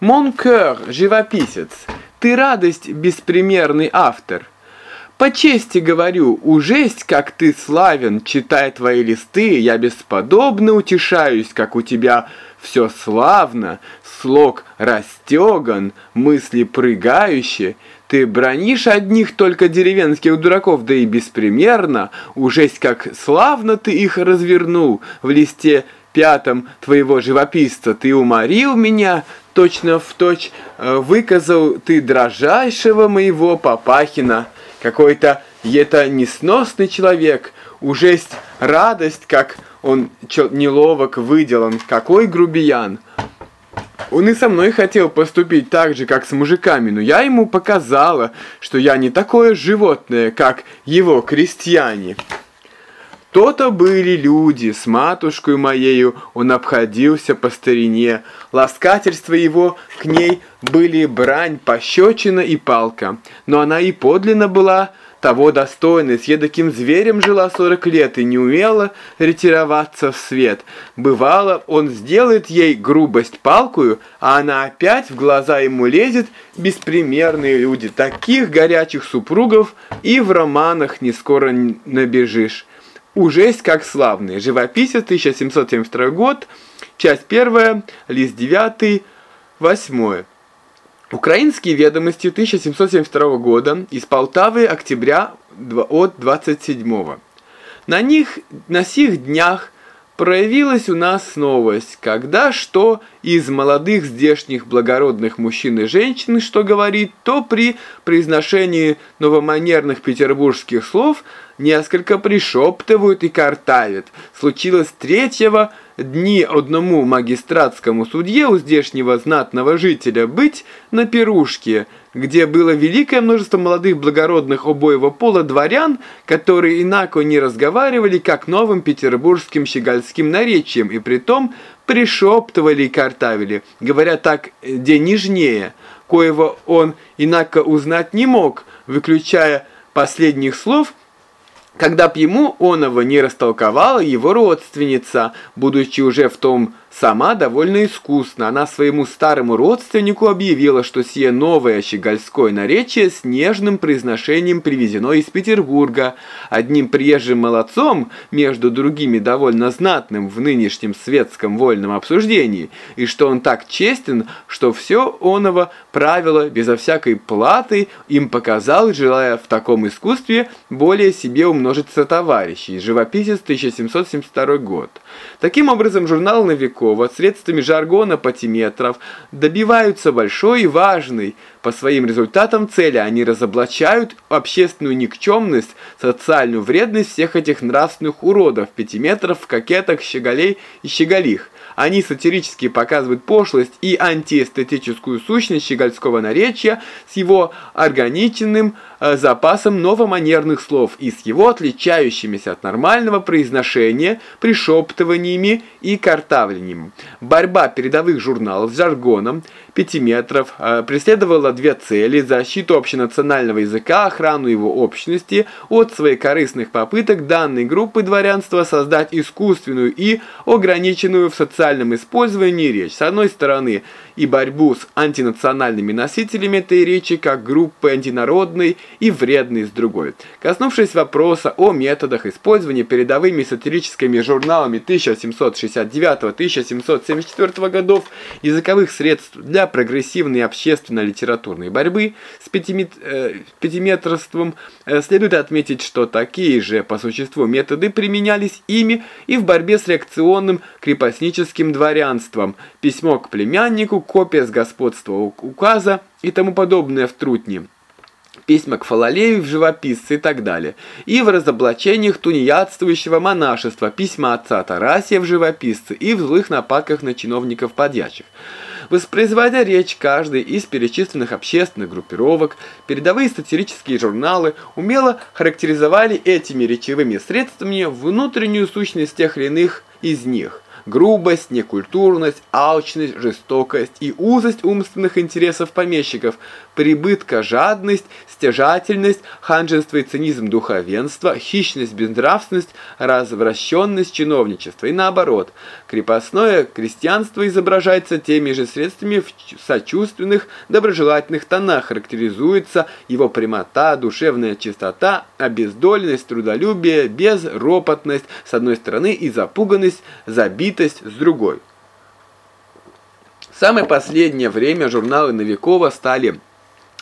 Cœur, живописец, ты радость беспримерный автор. По чести говорю, ужесть, как ты славен, читая твои листы, я бесподобно утешаюсь, как у тебя все славно, слог растеган, мысли прыгающие. Ты бронишь одних только деревенских дураков, да и беспримерно, ужесть, как славно ты их развернул в листе пятом твоего живописца. Ты уморил меня, точно в точь э, выказал ты дрожайшего моего Папахина. Какой-то это несносный человек, ужесть радость, как он неловок выделан, какой грубиян. Он и со мной хотел поступить так же, как с мужиками, но я ему показала, что я не такое животное, как его крестьяне. То-то были люди, с матушкой моею он обходился по старине, ласкательства его к ней были брань, пощечина и палка, но она и подлинно была того достойной, с едоким зверем жила сорок лет и не умела ретироваться в свет. Бывало, он сделает ей грубость палкую, а она опять в глаза ему лезет, беспримерные люди, таких горячих супругов и в романах не скоро набежишь. Ужесть как славный. Живописец, 1772 год, часть 1, лист 9, 8. Украинские ведомости 1772 года из Полтавы октября от 27. На них на сих днях проявилась у нас новость, когда что из молодых здешних благородных мужчин и женщин, что говорит, то при произношении новоманерных петербургских слов – несколько пришептывают и картавят. Случилось третьего дни одному магистратскому судье у здешнего знатного жителя быть на пирушке, где было великое множество молодых благородных обоего пола дворян, которые инако не разговаривали, как новым петербургским щегольским наречием, и притом пришептывали и картавили, говоря так, где нежнее, коего он инако узнать не мог, выключая последних слов – когда б ему оного не растолковала его родственница, будучи уже в том Сама довольно искусно она своему старому родственнику объявила, что сие новое щегольское наречие с нежным произношением привезено из Петербурга, одним приезжим молодцом, между другими довольно знатным в нынешнем светском вольном обсуждении, и что он так честен, что все оного правило безо всякой платы им показал, желая в таком искусстве более себе умножиться товарищей. Живописец 1772 год. Таким образом, журнал Новикова средствами жаргона патиметров добиваются большой и важной по своим результатам цели. Они разоблачают общественную никчемность, социальную вредность всех этих нравственных уродов, пятиметров, кокеток, щеголей и щеголих. Они сатирически показывают пошлость и антиэстетическую сущность щегольского наречия с его органиченным э, запасом новоманерных слов и с его отличающимися от нормального произношения пришептываниями и картавлениями. Борьба передовых журналов с жаргоном пятиметров э, преследовала две цели – защиту общенационального языка, охрану его общности от своих корыстных попыток данной группы дворянства создать искусственную и ограниченную в социальном использовании речь. С одной стороны, и борьбу с антинациональными носителями этой речи как группы антинародной и вредной с другой. Коснувшись вопроса о методах использования передовыми сатирическими журналами 1769-1774 годов языковых средств для прогрессивной общественно-литературной борьбы с э, пятиметрством, э, следует отметить, что такие же по существу методы применялись ими и в борьбе с реакционным крепостническим дворянством. Письмо к племяннику, копия с господства указа и тому подобное в трутне письма к Фалалею в живописце и так далее, и в разоблачениях тунеядствующего монашества, письма отца Тарасия в живописце и в злых нападках на чиновников подьячих. Воспроизводя речь каждой из перечисленных общественных группировок, передовые сатирические журналы умело характеризовали этими речевыми средствами внутреннюю сущность тех или иных из них – грубость, некультурность, алчность, жестокость и узость умственных интересов помещиков, прибытка, жадность, стяжательность, ханжество и цинизм духовенства, хищность, безнравственность, развращенность чиновничества. И наоборот, крепостное крестьянство изображается теми же средствами в сочувственных, доброжелательных тонах, характеризуется его прямота, душевная чистота, обездоленность, трудолюбие, безропотность с одной стороны и запуганность, забитость с другой. В самое последнее время журналы Новикова стали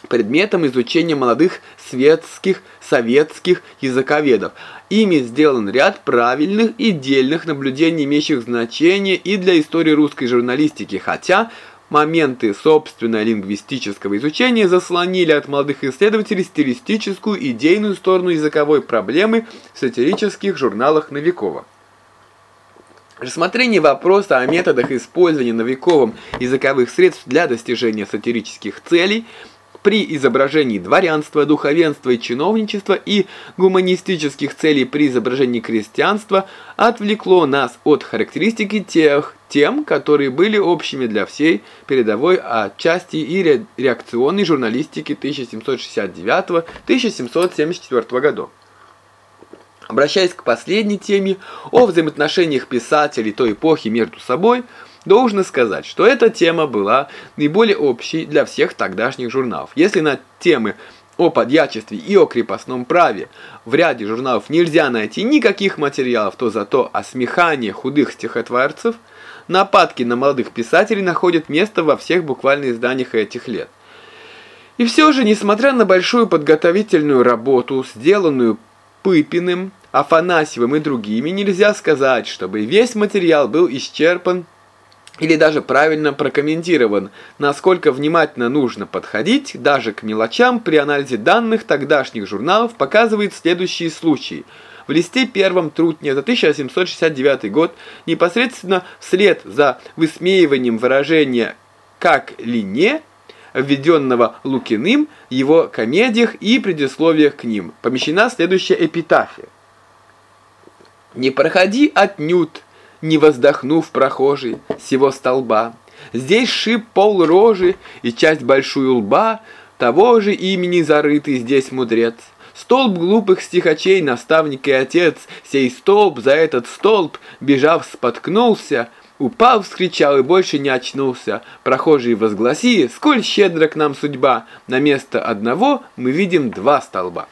предметом изучения молодых светских, советских языковедов. Ими сделан ряд правильных и дельных наблюдений, имеющих значение и для истории русской журналистики, хотя моменты собственного лингвистического изучения заслонили от молодых исследователей стилистическую идейную сторону языковой проблемы в сатирических журналах Новикова. Рассмотрение вопроса о методах использования Новиковым языковых средств для достижения сатирических целей – при изображении дворянства, духовенства и чиновничества и гуманистических целей при изображении крестьянства отвлекло нас от характеристики тех тем, которые были общими для всей передовой отчасти и реакционной журналистики 1769-1774 годов. Обращаясь к последней теме о взаимоотношениях писателей той эпохи между собой – Должно сказать, что эта тема была наиболее общей для всех тогдашних журналов. Если на темы о подьячестве и о крепостном праве в ряде журналов нельзя найти никаких материалов, то зато о смехании худых стихотворцев, нападки на молодых писателей находят место во всех буквальных изданиях этих лет. И все же, несмотря на большую подготовительную работу, сделанную Пыпиным, Афанасьевым и другими, нельзя сказать, чтобы весь материал был исчерпан или даже правильно прокомментирован, насколько внимательно нужно подходить даже к мелочам при анализе данных тогдашних журналов показывает следующие случаи. В листе первом Трутня за 1769 год непосредственно вслед за высмеиванием выражения «как ли не», введенного Лукиным, его комедиях и предисловиях к ним, помещена следующая эпитафия. «Не проходи отнюдь не воздохнув прохожий сего столба. Здесь шип пол рожи и часть большую лба, того же имени зарытый здесь мудрец. Столб глупых стихачей, наставник и отец, сей столб за этот столб, бежав, споткнулся, упал, вскричал и больше не очнулся. Прохожие возгласи, сколь щедра к нам судьба, на место одного мы видим два столба.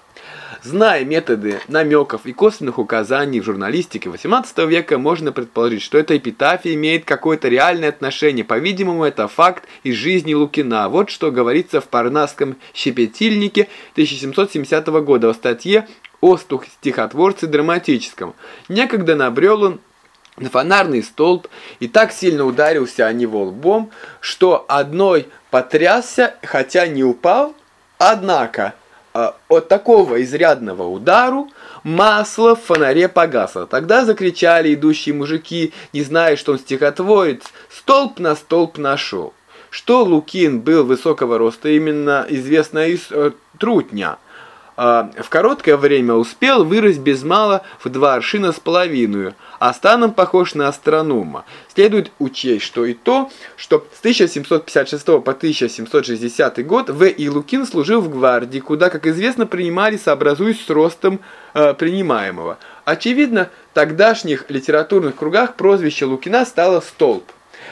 Зная методы намеков и косвенных указаний в журналистике XVIII века, можно предположить, что эта эпитафия имеет какое-то реальное отношение. По-видимому, это факт из жизни Лукина. Вот что говорится в Парнасском щепетильнике 1770 года в статье о стихотворце драматическом. Некогда набрел он на фонарный столб и так сильно ударился о него лбом, что одной потрясся, хотя не упал, однако от такого изрядного удару масло в фонаре погасло. Тогда закричали идущие мужики, не зная, что он стихотворец, столб на столб нашел. Что Лукин был высокого роста, именно известно из э, Трутня. А, в короткое время успел вырасти без мала в два аршина с половиной, а станом похож на астронома. Следует учесть, что и то, что с 1756 по 1760 год В. И. Лукин служил в гвардии, куда, как известно, принимали, сообразуясь с ростом э, принимаемого. Очевидно, в тогдашних литературных кругах прозвище Лукина стало «столб».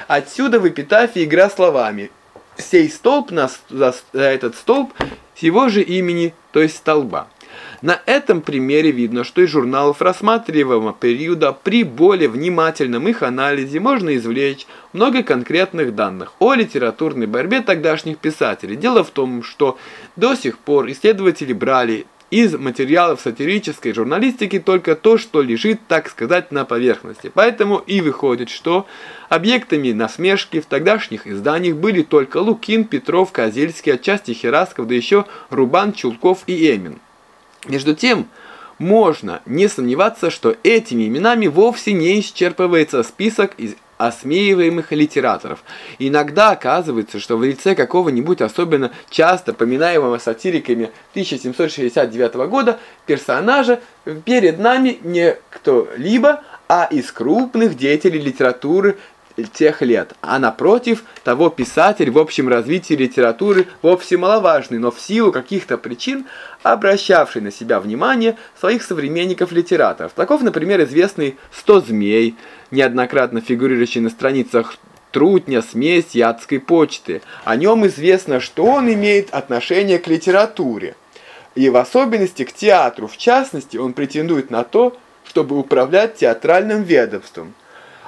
Отсюда в эпитафии игра словами «Сей столб на, за, за этот столб с его же имени, то есть столба. На этом примере видно, что из журналов рассматриваемого периода при более внимательном их анализе можно извлечь много конкретных данных о литературной борьбе тогдашних писателей. Дело в том, что до сих пор исследователи брали из материалов сатирической журналистики только то, что лежит, так сказать, на поверхности. Поэтому и выходит, что объектами насмешки в тогдашних изданиях были только Лукин, Петров, Козельский, отчасти Херасков, да еще Рубан, Чулков и Эмин. Между тем, можно не сомневаться, что этими именами вовсе не исчерпывается список из осмеиваемых литераторов. Иногда оказывается, что в лице какого-нибудь особенно часто поминаемого сатириками 1769 года персонажа перед нами не кто-либо, а из крупных деятелей литературы тех лет, а напротив того писатель в общем развитии литературы вовсе маловажный, но в силу каких-то причин обращавший на себя внимание своих современников-литераторов. Таков, например, известный «Сто змей», неоднократно фигурирующий на страницах Трутня, смесь ядской почты. О нем известно, что он имеет отношение к литературе. И в особенности к театру. В частности, он претендует на то, чтобы управлять театральным ведомством.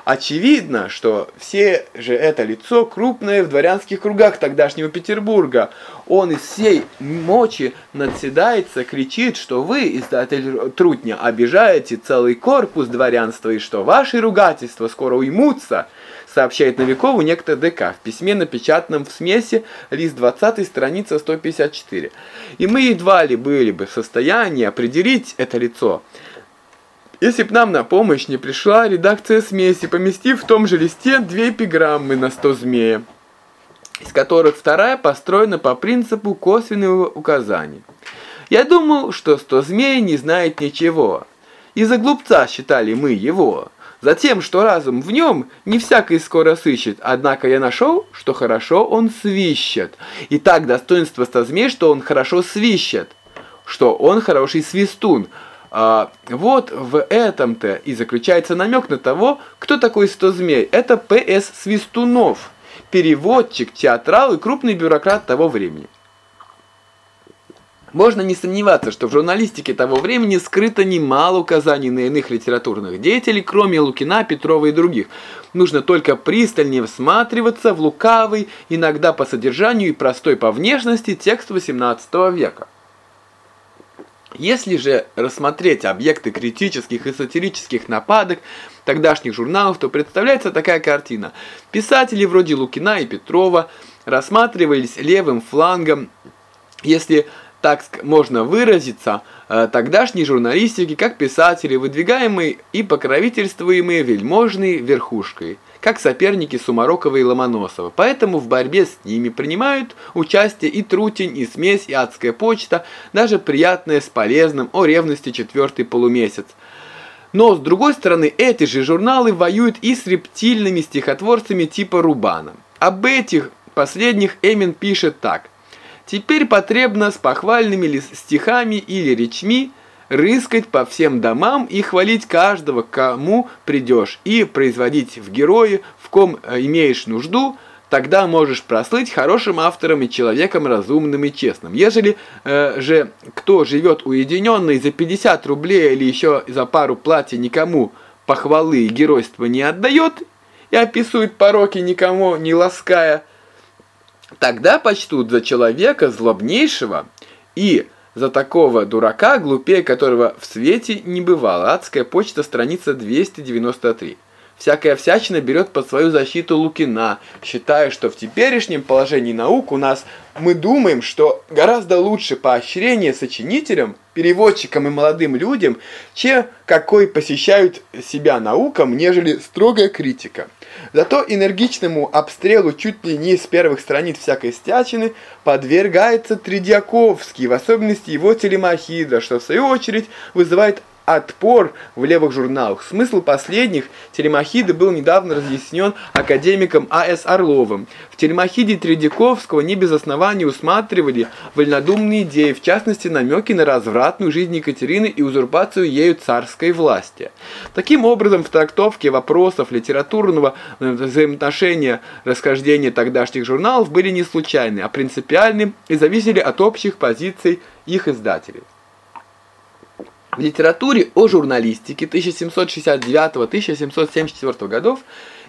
Очевидно, что все же это лицо крупное в дворянских кругах тогдашнего Петербурга. Он из всей мочи надседается, кричит, что вы, издатель Трутня, обижаете целый корпус дворянства и что ваши ругательства скоро уймутся, сообщает Новикову некто ДК в письме, напечатанном в смеси, лист 20, страница 154. И мы едва ли были бы в состоянии определить это лицо – если б нам на помощь не пришла редакция смеси, поместив в том же листе две эпиграммы на 100 змея, из которых вторая построена по принципу косвенного указания. Я думал, что 100 змей не знает ничего. Из-за глупца считали мы его. Затем, что разум в нем не всякий скоро сыщет, однако я нашел, что хорошо он свищет. И так достоинство 100 змей, что он хорошо свищет, что он хороший свистун – а, вот в этом-то и заключается намек на того, кто такой сто змей. Это П.С. Свистунов, переводчик, театрал и крупный бюрократ того времени. Можно не сомневаться, что в журналистике того времени скрыто немало указаний на иных литературных деятелей, кроме Лукина, Петрова и других. Нужно только пристальнее всматриваться в лукавый, иногда по содержанию и простой по внешности текст XVIII века. Если же рассмотреть объекты критических и сатирических нападок тогдашних журналов, то представляется такая картина. Писатели вроде Лукина и Петрова рассматривались левым флангом, если так можно выразиться, э, тогдашней журналистики как писатели, выдвигаемые и покровительствуемые вельможной верхушкой как соперники Сумарокова и Ломоносова. Поэтому в борьбе с ними принимают участие и Трутень, и Смесь, и Адская почта, даже приятное с полезным о ревности четвертый полумесяц. Но, с другой стороны, эти же журналы воюют и с рептильными стихотворцами типа Рубана. Об этих последних Эмин пишет так. «Теперь потребно с похвальными стихами или речми – рыскать по всем домам и хвалить каждого, кому придешь, и производить в герои, в ком э, имеешь нужду, тогда можешь прослыть хорошим автором и человеком разумным и честным. Ежели э, же кто живет уединенный за 50 рублей или еще за пару платья никому похвалы и геройства не отдает и описывает пороки никому не лаская, тогда почтут за человека злобнейшего и за такого дурака, глупее которого в свете не бывало. Адская почта, страница 293. Всякая всячина берет под свою защиту Лукина, считая, что в теперешнем положении наук у нас мы думаем, что гораздо лучше поощрение сочинителям, переводчикам и молодым людям, чем какой посещают себя наукам, нежели строгая критика. Зато энергичному обстрелу чуть ли не с первых страниц всякой стячины подвергается Тридьяковский, в особенности его телемахидра, что в свою очередь вызывает отпор в левых журналах. Смысл последних телемахиды был недавно разъяснен академиком А.С. Орловым. В телемахиде Тредяковского не без оснований усматривали вольнодумные идеи, в частности намеки на развратную жизнь Екатерины и узурпацию ею царской власти. Таким образом, в трактовке вопросов литературного взаимоотношения расхождения тогдашних журналов были не случайны, а принципиальны и зависели от общих позиций их издателей. В литературе о журналистике 1769-1774 годов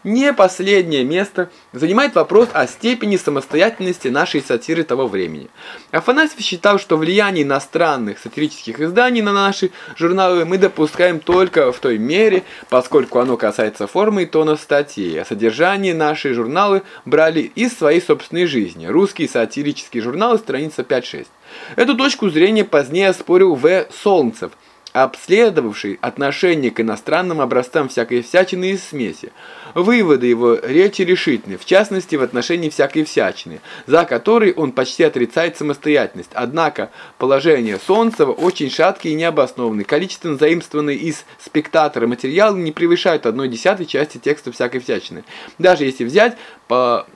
не последнее место занимает вопрос о степени самостоятельности нашей сатиры того времени. Афанасьев считал, что влияние иностранных сатирических изданий на наши журналы мы допускаем только в той мере, поскольку оно касается формы и тона статей, а содержание наши журналы брали из своей собственной жизни. Русские сатирические журналы, страница 5-6. Эту точку зрения позднее оспорил В. Солнцев – обследовавший отношение к иностранным образцам всякой всячины и смеси. Выводы его речи решительны, в частности в отношении всякой всячины, за которой он почти отрицает самостоятельность. Однако положение Солнцева очень шаткие и необоснованные. Количественно заимствованные из спектатора материалы не превышают одной десятой части текста всякой всячины. Даже если взять по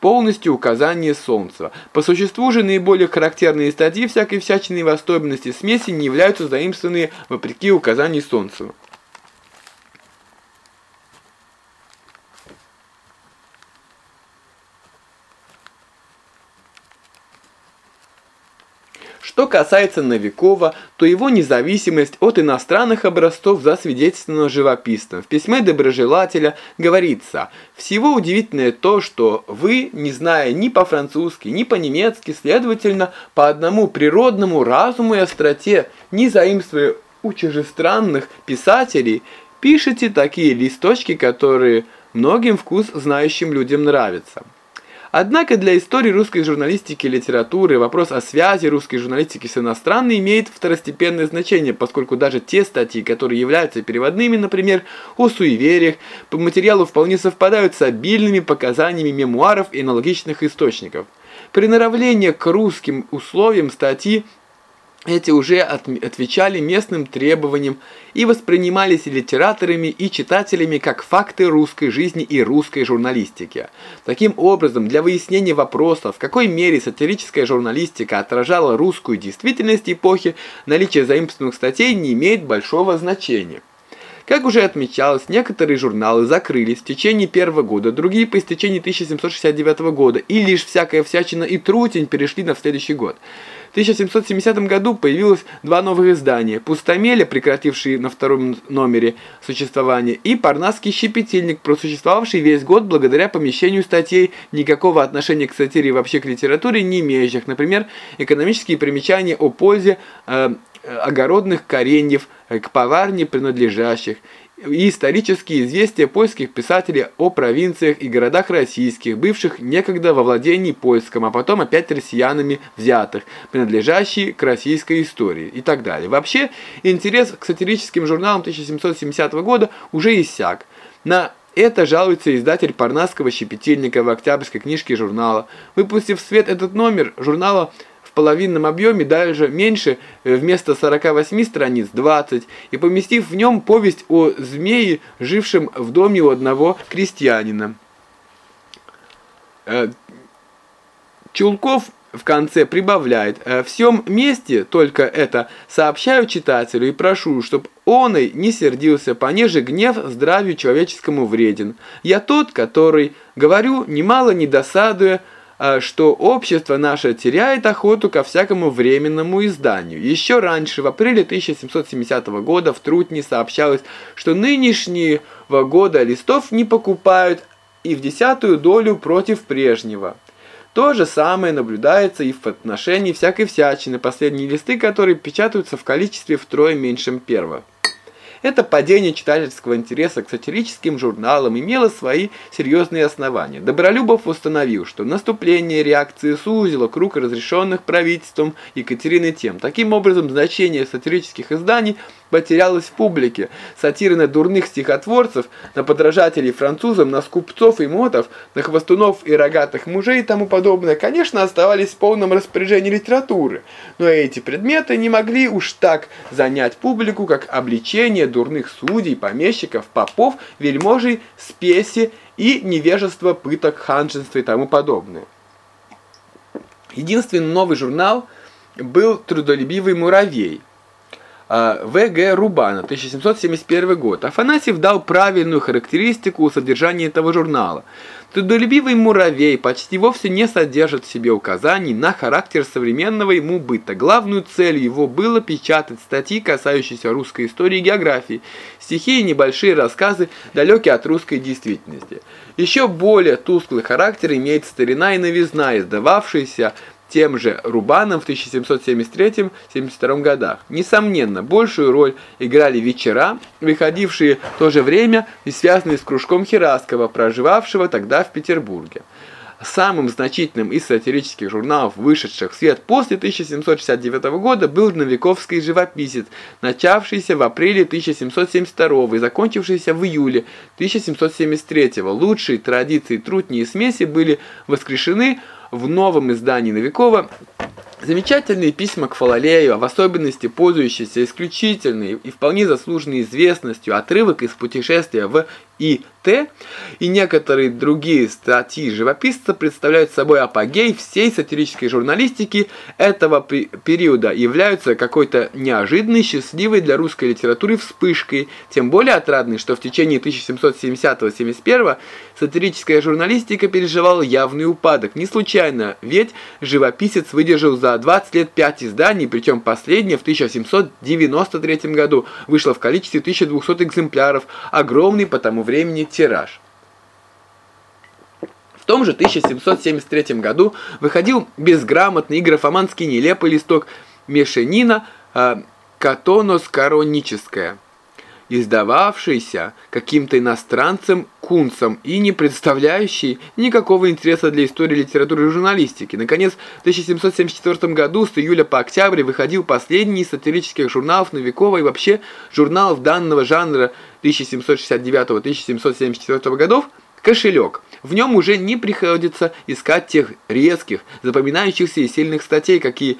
полностью указание Солнца. По существу же наиболее характерные статьи всякой всячины в особенности смеси не являются заимствованные вопреки указанию Солнца. Что касается Новикова, то его независимость от иностранных образцов засвидетельствована живописным. В письме доброжелателя говорится «Всего удивительное то, что вы, не зная ни по-французски, ни по-немецки, следовательно, по одному природному разуму и остроте, не заимствуя у чужестранных писателей, пишете такие листочки, которые многим вкус знающим людям нравятся». Однако для истории русской журналистики и литературы вопрос о связи русской журналистики с иностранной имеет второстепенное значение, поскольку даже те статьи, которые являются переводными, например, о суевериях, по материалу вполне совпадают с обильными показаниями мемуаров и аналогичных источников. Приноровление к русским условиям статьи эти уже от, отвечали местным требованиям и воспринимались литераторами и читателями как факты русской жизни и русской журналистики. Таким образом, для выяснения вопроса, в какой мере сатирическая журналистика отражала русскую действительность эпохи, наличие заимствованных статей не имеет большого значения. Как уже отмечалось, некоторые журналы закрылись в течение первого года, другие по истечении 1769 года, и лишь всякая всячина и трутень перешли на следующий год. В 1770 году появилось два новых издания: Пустомеля, прекратившие на втором номере существования, и Парнасский щепетильник, просуществовавший весь год благодаря помещению статей никакого отношения к сатире и вообще к литературе не имеющих, например, экономические примечания о пользе э, огородных кореньев к поварне принадлежащих, и исторические известия польских писателей о провинциях и городах российских, бывших некогда во владении польском, а потом опять россиянами взятых, принадлежащие к российской истории и так далее. Вообще, интерес к сатирическим журналам 1770 года уже иссяк. На это жалуется издатель Парнасского щепетильника в октябрьской книжке журнала. Выпустив в свет этот номер журнала в половинном объеме, даже меньше, э, вместо 48 страниц 20, и поместив в нем повесть о змее, жившем в доме у одного крестьянина. Э, Чулков в конце прибавляет «Э, «В всем месте только это сообщаю читателю и прошу, чтоб он и не сердился, понеже гнев здравию человеческому вреден. Я тот, который, говорю, немало не досадуя, что общество наше теряет охоту ко всякому временному изданию. Еще раньше, в апреле 1770 года, в Трутне сообщалось, что нынешнего года листов не покупают и в десятую долю против прежнего. То же самое наблюдается и в отношении всякой всячины, последние листы, которые печатаются в количестве втрое меньшем первого. Это падение читательского интереса к сатирическим журналам имело свои серьезные основания. Добролюбов установил, что наступление реакции сузило круг разрешенных правительством Екатерины тем. Таким образом, значение сатирических изданий потерялось в публике. Сатиры на дурных стихотворцев, на подражателей французам, на скупцов и мотов, на хвостунов и рогатых мужей и тому подобное, конечно, оставались в полном распоряжении литературы. Но эти предметы не могли уж так занять публику, как обличение дурных судей, помещиков, попов, вельможей, спеси и невежество, пыток, ханжества и тому подобное. Единственный новый журнал был «Трудолюбивый муравей», В.Г. Рубана, 1771 год. Афанасьев дал правильную характеристику содержания этого журнала. Трудолюбивый муравей почти вовсе не содержит в себе указаний на характер современного ему быта. Главную целью его было печатать статьи, касающиеся русской истории и географии, стихи и небольшие рассказы, далекие от русской действительности. Еще более тусклый характер имеет старина и новизна, издававшаяся тем же Рубаном в 1773-72 годах. Несомненно, большую роль играли вечера, выходившие в то же время и связанные с кружком Хераскова, проживавшего тогда в Петербурге. Самым значительным из сатирических журналов, вышедших в свет после 1769 года, был «Новиковский живописец», начавшийся в апреле 1772 и закончившийся в июле 1773. Лучшие традиции трутни и смеси были воскрешены в новом издании Новикова Замечательные письма к Фалалею, в особенности пользующиеся исключительной и вполне заслуженной известностью отрывок из путешествия в и Т. и некоторые другие статьи живописца представляют собой апогей всей сатирической журналистики этого периода являются какой-то неожиданной, счастливой для русской литературы вспышкой, тем более отрадной, что в течение 1770-71 сатирическая журналистика переживала явный упадок. Не случайно, ведь живописец выдержал за 20 лет 5 изданий, причем последнее в 1793 году. Вышло в количестве 1200 экземпляров, огромный по тому времени тираж. В том же 1773 году выходил безграмотный и графоманский нелепый листок Мешенина э, «Катонос короническая», издававшийся каким-то иностранцем Кунцем и не представляющий никакого интереса для истории литературы и журналистики. Наконец, в 1774 году с июля по октябрь выходил последний из сатирических журналов Новикова и вообще журналов данного жанра 1769-1774 годов «Кошелек». В нем уже не приходится искать тех резких, запоминающихся и сильных статей, какие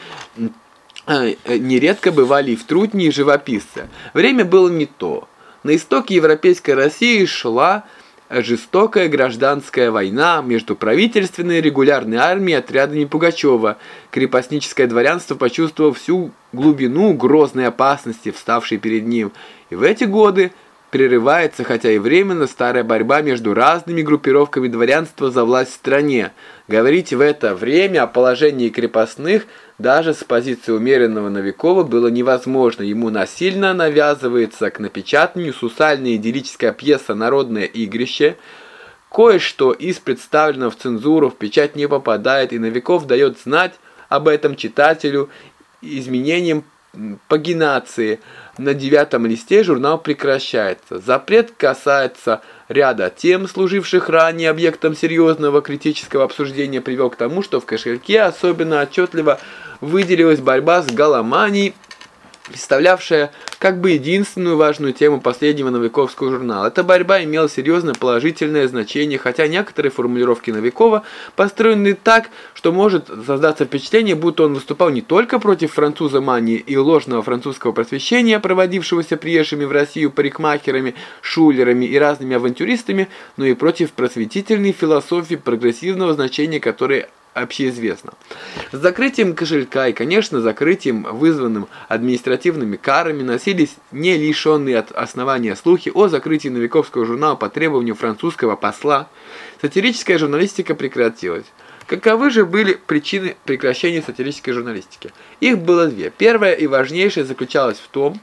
нередко бывали и в трудни и живописца. Время было не то. На истоке европейской России шла жестокая гражданская война между правительственной регулярной армией и отрядами Пугачева. Крепостническое дворянство почувствовало всю глубину грозной опасности, вставшей перед ним. И в эти годы прерывается, хотя и временно, старая борьба между разными группировками дворянства за власть в стране. Говорить в это время о положении крепостных даже с позиции умеренного Новикова было невозможно. Ему насильно навязывается к напечатанию сусальная идиллическая пьеса «Народное игрище», Кое-что из представленного в цензуру в печать не попадает, и Новиков дает знать об этом читателю изменением пагинации. На девятом листе журнал прекращается. Запрет касается ряда тем, служивших ранее объектом серьезного критического обсуждения, привел к тому, что в кошельке особенно отчетливо выделилась борьба с галоманией представлявшая как бы единственную важную тему последнего Новиковского журнала. Эта борьба имела серьезное положительное значение, хотя некоторые формулировки Новикова построены так, что может создаться впечатление, будто он выступал не только против француза мании и ложного французского просвещения, проводившегося приезжими в Россию парикмахерами, шулерами и разными авантюристами, но и против просветительной философии прогрессивного значения, которой общеизвестно. С закрытием кошелька и, конечно, закрытием, вызванным административными карами, носились не лишенные от основания слухи о закрытии Новиковского журнала по требованию французского посла. Сатирическая журналистика прекратилась. Каковы же были причины прекращения сатирической журналистики? Их было две. Первая и важнейшая заключалась в том,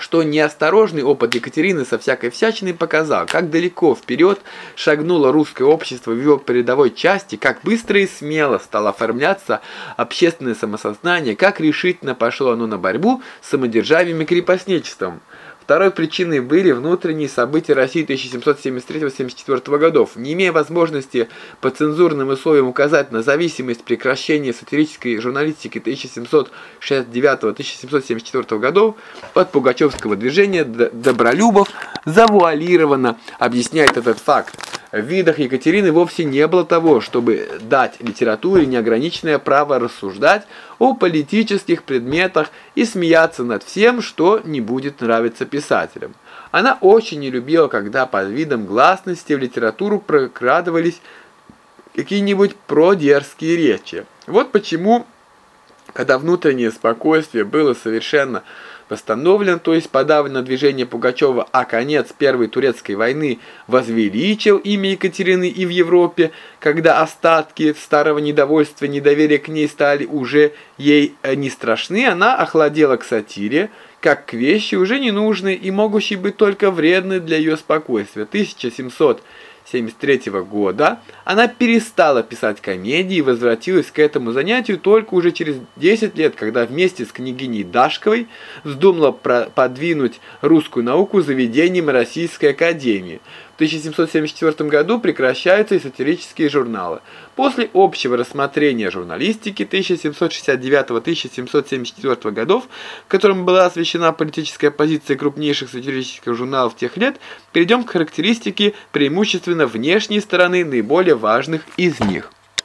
что неосторожный опыт Екатерины со всякой всячиной показал, как далеко вперед шагнуло русское общество в его передовой части, как быстро и смело стало оформляться общественное самосознание, как решительно пошло оно на борьбу с самодержавием и крепостничеством. Второй причиной были внутренние события России 1773-74 годов. Не имея возможности по цензурным условиям указать на зависимость прекращения сатирической журналистики 1769-1774 годов от Пугачевского движения, Добролюбов завуалированно объясняет этот факт. В видах Екатерины вовсе не было того, чтобы дать литературе неограниченное право рассуждать о политических предметах и смеяться над всем, что не будет нравиться писателям. Она очень не любила, когда под видом гласности в литературу прокрадывались какие-нибудь продерзкие речи. Вот почему, когда внутреннее спокойствие было совершенно восстановлен, то есть подавлено движение Пугачева, а конец Первой Турецкой войны возвеличил имя Екатерины и в Европе, когда остатки старого недовольства и недоверия к ней стали уже ей э, не страшны, она охладела к сатире, как к вещи уже ненужной и могущей быть только вредной для ее спокойствия. 1700 1973 года она перестала писать комедии и возвратилась к этому занятию только уже через 10 лет, когда вместе с княгиней Дашковой вздумала подвинуть русскую науку заведением Российской Академии. В 1774 году прекращаются и сатирические журналы. После общего рассмотрения журналистики 1769-1774 годов, которым была освещена политическая позиция крупнейших сатирических журналов тех лет, перейдем к характеристике преимущественно внешней стороны наиболее важных из них.